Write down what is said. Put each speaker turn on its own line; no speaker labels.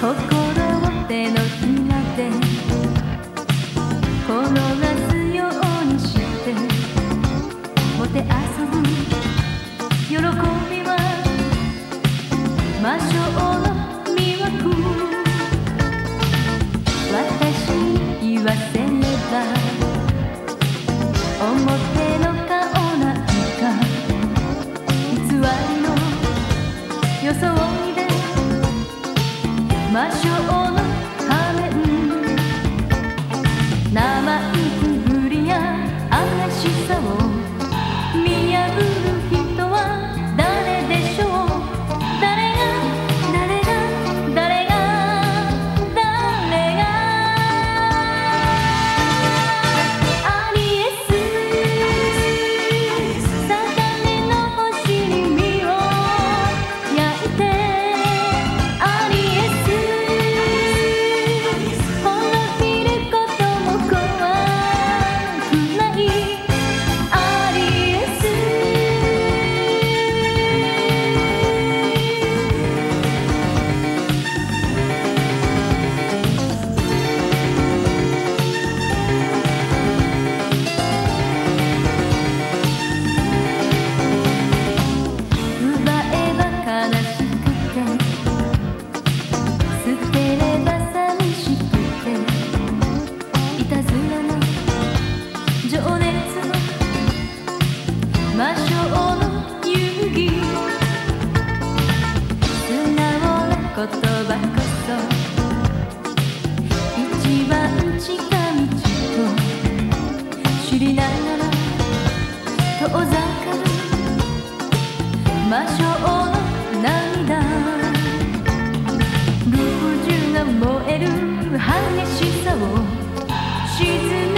心を手のひらで転がすようにしてもてあそぶ喜びは魔性の魅惑私言わせれば表魔性魔性の涙偶樹が燃える激しさを静